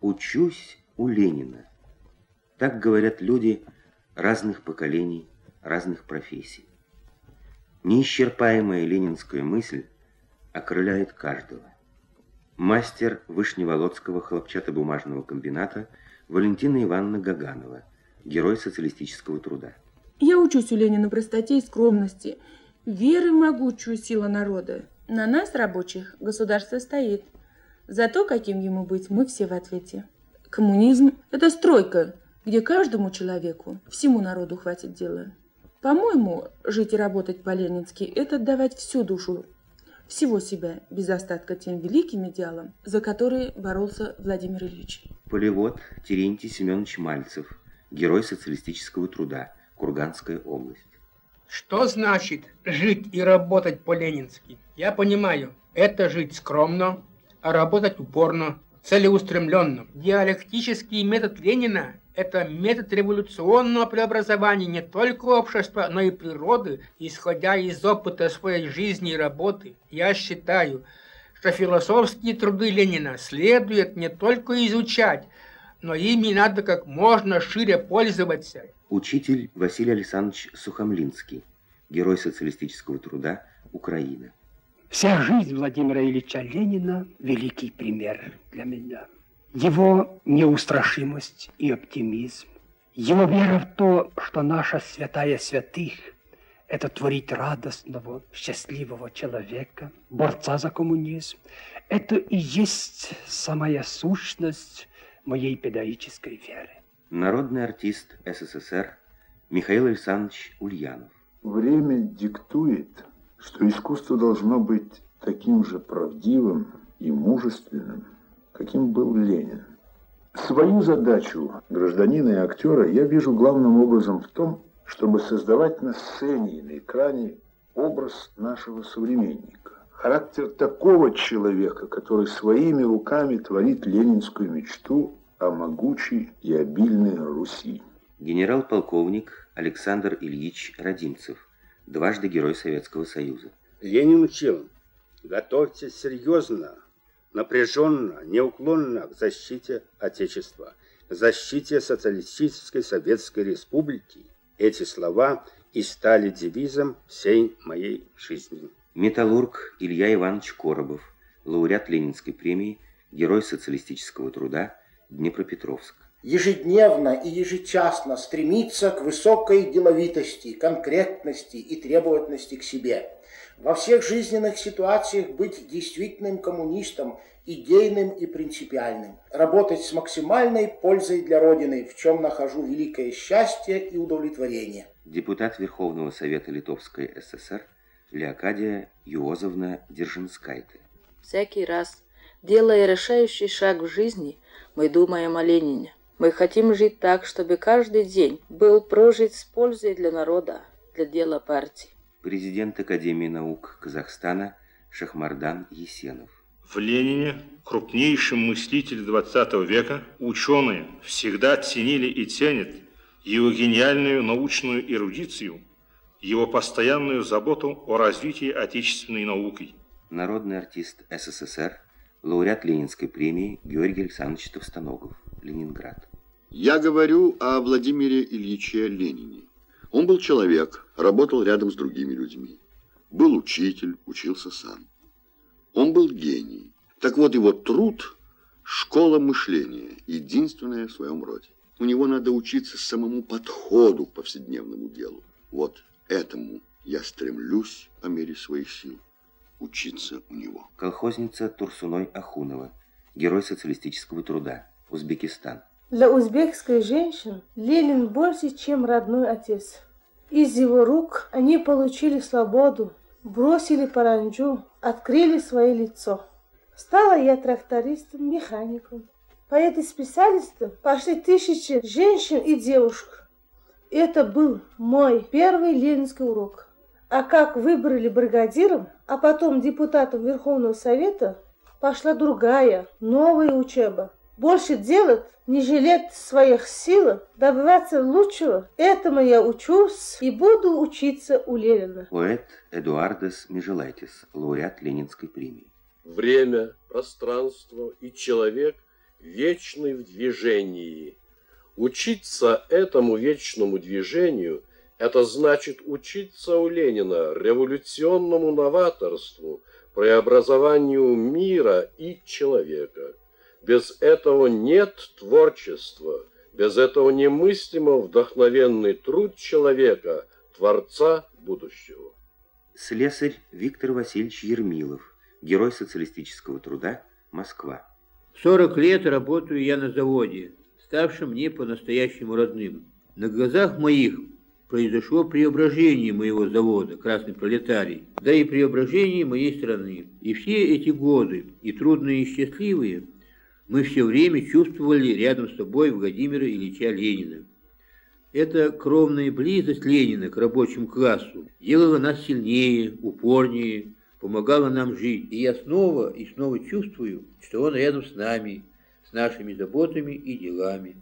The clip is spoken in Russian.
Учусь у Ленина. Так говорят люди разных поколений, разных профессий. Неисчерпаемая ленинская мысль окрыляет каждого. Мастер Вышневолодского хлопчатобумажного комбината Валентина Ивановна Гаганова, герой социалистического труда. Я учусь у Ленина простоте и скромности, веры в могучую силу народа. На нас, рабочих, государство стоит. За то, каким ему быть, мы все в ответе. Коммунизм – это стройка, где каждому человеку, всему народу хватит дела. По-моему, жить и работать по-ленински – это отдавать всю душу, всего себя, без остатка тем великим идеалам, за которые боролся Владимир Ильич. Полевод Терентий Семенович Мальцев, герой социалистического труда, Курганская область. Что значит жить и работать по-ленински? Я понимаю, это жить скромно, а работать упорно, целеустремленно. Диалектический метод Ленина – это метод революционного преобразования не только общества, но и природы, исходя из опыта своей жизни и работы. Я считаю, что философские труды Ленина следует не только изучать, но ими надо как можно шире пользоваться. Учитель Василий Александрович Сухомлинский, герой социалистического труда Украины. Вся жизнь Владимира Ильича Ленина – великий пример для меня. Его неустрашимость и оптимизм, его вера в то, что наша святая святых – это творить радостного, счастливого человека, борца за коммунизм. Это и есть самая сущность моей педагогической веры. Народный артист СССР Михаил Александрович Ульянов. Время диктует, что искусство должно быть таким же правдивым и мужественным, каким был Ленин. Свою задачу гражданина и актера я вижу главным образом в том, чтобы создавать на сцене и на экране образ нашего современника. Характер такого человека, который своими руками творит ленинскую мечту о могучей и обильной Руси. Генерал-полковник Александр Ильич Родимцев, дважды Герой Советского Союза. Ленин учил, готовьтесь серьезно, напряженно, неуклонно к защите Отечества, к защите Социалистической Советской Республики. Эти слова и стали девизом всей моей жизни. Металлург Илья Иванович Коробов, лауреат Ленинской премии, Герой социалистического труда, Днепропетровск. Ежедневно и ежечасно стремиться к высокой деловитости, конкретности и требовательности к себе. Во всех жизненных ситуациях быть действительным коммунистом, идейным и принципиальным. Работать с максимальной пользой для Родины, в чем нахожу великое счастье и удовлетворение. Депутат Верховного Совета Литовской ССР Леокадия Юозовна Держинскайте. Всякий раз, делая решающий шаг в жизни, мы думаем о Ленине. Мы хотим жить так, чтобы каждый день был прожит с пользой для народа, для дела партии. Президент Академии наук Казахстана Шахмардан Есенов. В Ленине, крупнейшем мыслителе 20 века, ученые всегда ценили и ценят его гениальную научную эрудицию, его постоянную заботу о развитии отечественной науки. Народный артист СССР, лауреат Ленинской премии Георгий Александрович Товстоногов, Ленинград. Я говорю о Владимире Ильиче Ленине. Он был человек, работал рядом с другими людьми. Был учитель, учился сам. Он был гений. Так вот, его труд – школа мышления, единственная в своем роде. У него надо учиться самому подходу к повседневному делу. Вот этому я стремлюсь по мере своих сил учиться у него. Колхозница Турсуной Ахунова, герой социалистического труда, Узбекистан. Для узбекской женщин Ленин больше, чем родной отец. Из его рук они получили свободу, бросили паранджу, открыли свое лицо. Стала я трактористом, механиком. По этой специальности пошли тысячи женщин и девушек. Это был мой первый ленинский урок. А как выбрали бригадиром, а потом депутатом Верховного Совета, пошла другая, новая учеба. Больше делать, не жалеть своих сил, добиваться лучшего. Этому я учусь и буду учиться у Ленина. Поэт Эдуардес Межелайтис, лауреат Ленинской премии. Время, пространство и человек вечный в движении. Учиться этому вечному движению – это значит учиться у Ленина революционному новаторству, преобразованию мира и человека. Без этого нет творчества, без этого немыслимо вдохновенный труд человека, творца будущего. Слесарь Виктор Васильевич Ермилов, герой социалистического труда, Москва. 40 лет работаю я на заводе, ставшем мне по-настоящему родным. На глазах моих произошло преображение моего завода «Красный пролетарий», да и преображение моей страны. И все эти годы, и трудные, и счастливые, мы все время чувствовали рядом с собой Владимира Ильича Ленина. Эта кровная близость Ленина к рабочему классу делала нас сильнее, упорнее, помогала нам жить. И я снова и снова чувствую, что он рядом с нами, с нашими заботами и делами.